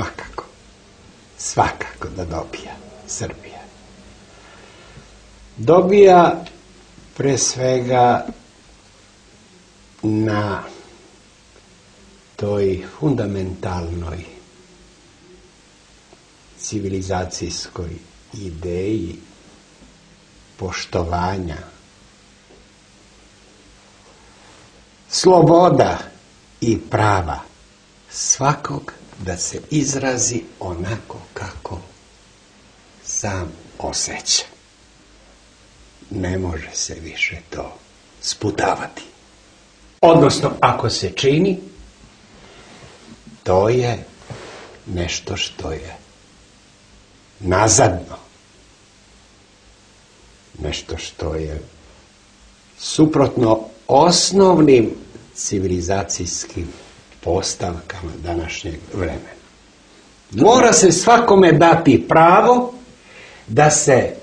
svakako, svakako da dobija Srbija. Dobija pre svega na toj fundamentalnoj civilizacijskoj ideji poštovanja sloboda i prava svakog da se izrazi onako kako sam osjeća. Ne može se više to sputavati. Odnosno, ako se čini, to je nešto što je nazadno. Nešto što je suprotno osnovnim civilizacijskim postavkama današnjeg vremena. Mora se svakome dati pravo da se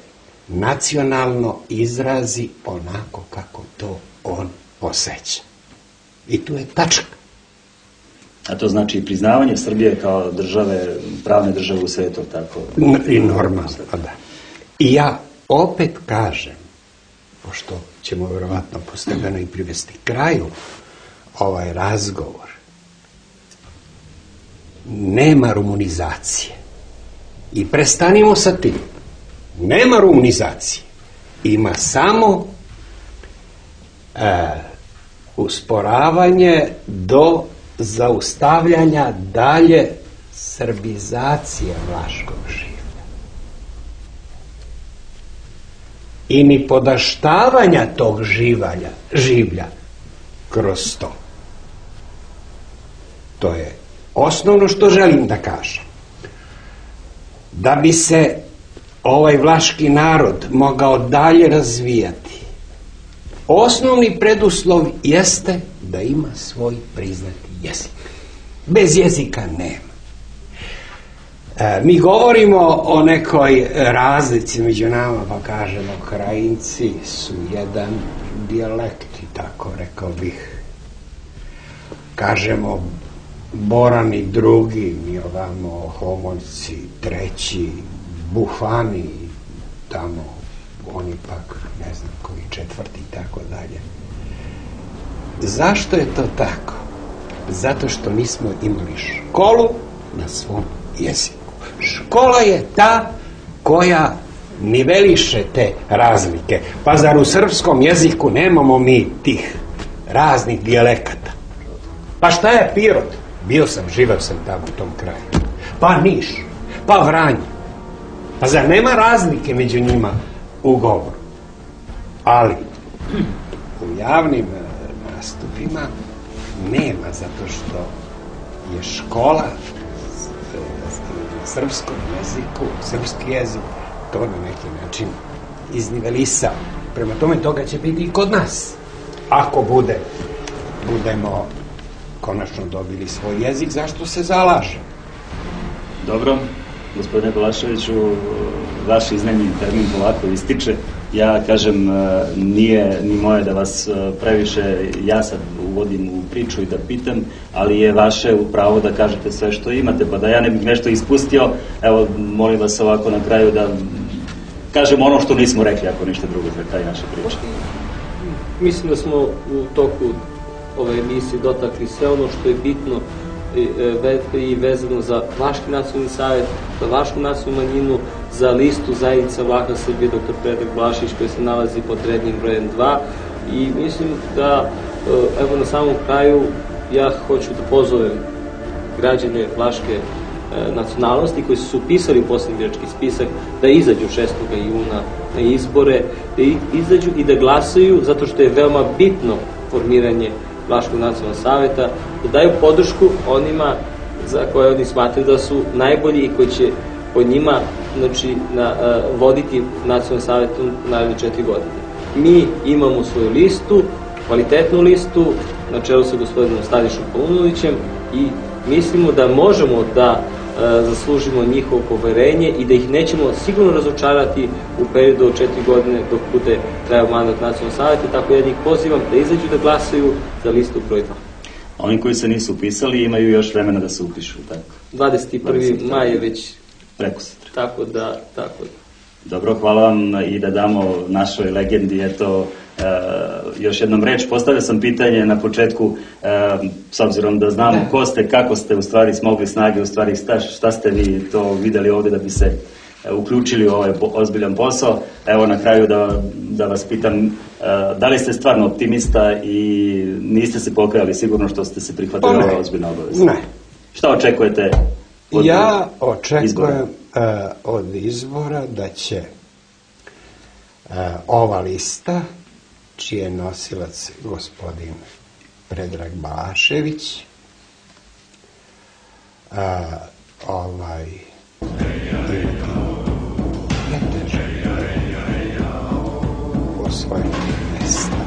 nacionalno izrazi onako kako to on osjeća. I tu je tačka. A to znači priznavanje Srbije kao države, pravne države u svetu, tako? I normalno, pa da. I ja opet kažem, pošto ćemo verovatno postepeno i privesti kraju ovaj razgovor, nema rumunizacije. I prestanimo sa tim. Nema rumunizacije. Ima samo e, usporavanje do zaustavljanja dalje srbizacije vlaškog življa. I ni podaštavanja tog živalja, življa kroz to. To je osnovno što želim da kažem. Da bi se ovaj vlaški narod mogao dalje razvijati, osnovni preduslov jeste da ima svoj priznati jezik. Bez jezika nema. E, mi govorimo o nekoj razlici među nama, pa kažemo krajinci su jedan dijalekt i tako rekao bih. Kažemo Borani drugi, mi ovamo Homoljci treći, Bufani tamo, oni pak ne znam koji četvrti i tako dalje. Zašto je to tako? Zato što nismo imali školu na svom jeziku. Škola je ta koja niveliše te razlike. Pa zar u srpskom jeziku nemamo mi tih raznih dijalekata? Pa šta je Pirot? Bio sam, živao sam tamo u tom kraju. Pa Niš, pa Vranje. Pa zar nema razlike među njima u govoru? Ali u javnim e, nastupima nema, zato što je škola e, srpskom jeziku, srpski jezik, to na neki način iznivelisao. Prema tome toga će biti i kod nas. Ako bude, budemo konačno dobili svoj jezik, zašto se zalaže? Dobro, gospodine Balaševiću, vaš iznajmljeni termin polako ističe. Ja kažem, e, nije ni moje da vas e, previše ja sad uvodim u priču i da pitam, ali je vaše upravo da kažete sve što imate, pa da ja ne bih nešto ispustio, evo, molim vas ovako na kraju da kažem ono što nismo rekli, ako ništa drugo za kraj naše priče. Mislim da smo u toku ove emisije dotakli sve ono što je bitno e, i vezano za Vlaški nacionalni savjet, za Vlašku nacionalnu manjinu, za listu zajednica Vlaha Srbije dr. Predrag Blašić koji se nalazi pod rednim brojem 2 i mislim da e, evo na samom kraju ja hoću da pozovem građane Vlaške e, nacionalnosti koji su upisali u posljednji birački spisak da izađu 6. juna na izbore, da izađu i da glasaju zato što je veoma bitno formiranje Vlaškog nacionalnog saveta, da daju podršku onima za koje oni smatraju da su najbolji i koji će po njima znači, na, uh, voditi nacionalnom savetu naredne četiri godine. Mi imamo svoju listu, kvalitetnu listu, na čelu sa gospodinom Stadišom Polunovićem i mislimo da možemo da E, zaslužimo njihovo poverenje i da ih nećemo sigurno razočarati u periodu od četiri godine dok bude trajao mandat nacionalnog savjeta, tako ja njih pozivam da izađu da glasaju za listu broj 2. A oni koji se nisu upisali imaju još vremena da se upišu, tako? 21. 21. maj je već Preko sutra. tako da, tako da. Dobro, hvala vam i da damo našoj legendi, eto, e, još jednom reč. Postavio sam pitanje na početku, e, s obzirom da znamo ko ste, kako ste u stvari smogli snage, u stvari šta, šta ste vi to videli ovde da bi se e, uključili u ovaj ozbiljan posao. Evo na kraju da, da vas pitam, e, da li ste stvarno optimista i niste se pokajali sigurno što ste se prihvatili ove ozbiljne obaveze? Ne. Šta očekujete? Ja izbora? očekujem e, od izbora da će e, ova lista, čiji je nosilac gospodin Predrag Balašević, e, ovaj, imati osvojiti mesta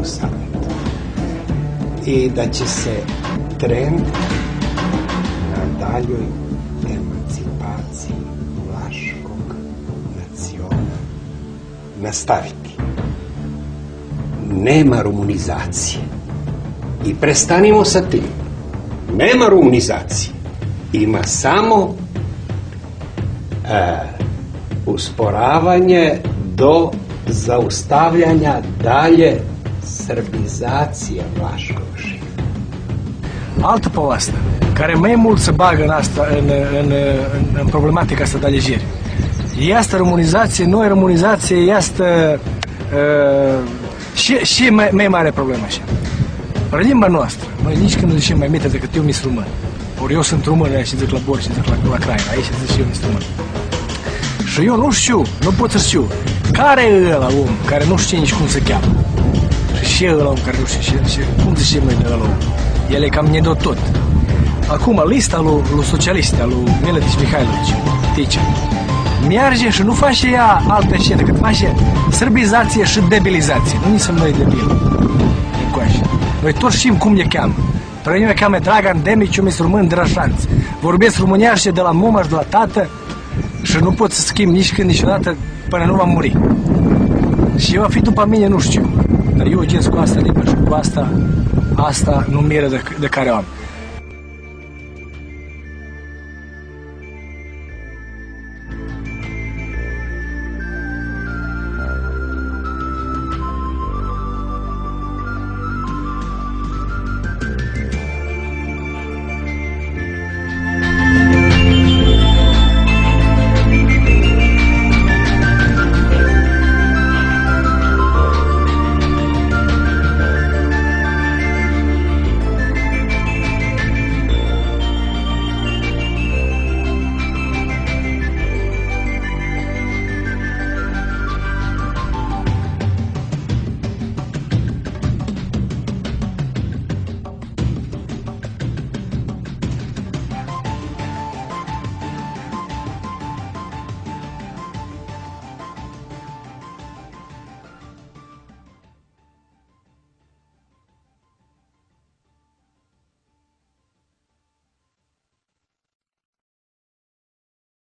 u savetu i da će se trend daljoj emancipaciji vlaškog naciona nastaviti. Nema rumunizacije. I prestanimo sa tim. Nema rumunizacije. Ima samo e, usporavanje do zaustavljanja dalje srbizacije vlaškog živa. Altă poveste, care mai mult se bagă în, asta, în, în, în, în problematica asta de alegeri. Este românizație, nu e românizație, este uh, și, și mai, mai mare problemă așa. Limba noastră, noi nici când nu zicem mai minte decât eu mis român. Ori eu sunt român și zic la Bor și zic la, la Craina, aici zic și eu mis român. Și eu nu știu, nu pot să știu, care e ăla om care nu știe nici cum se cheamă. Și și ăla om care nu știe și, și cum zice mai ăla om. El e cam nedot tot. Acum, lista lui, lui socialiste, lui Miletici Mihailovici, Ticea, merge și nu face ea altă ce decât face sârbizație și debilizație. Nu ni sunt noi debili. Încoace. Noi toți știm cum ne cheamă. Pe mine cheamă Dragan Demic, eu mi român Drașanț. Vorbesc româneaște de la mama și de la tată și nu pot să schimb nici când, niciodată până nu vom muri. Și eu a fi după mine, nu știu. Dar eu gândesc cu asta limba și cu asta, hasta número de, de caramba.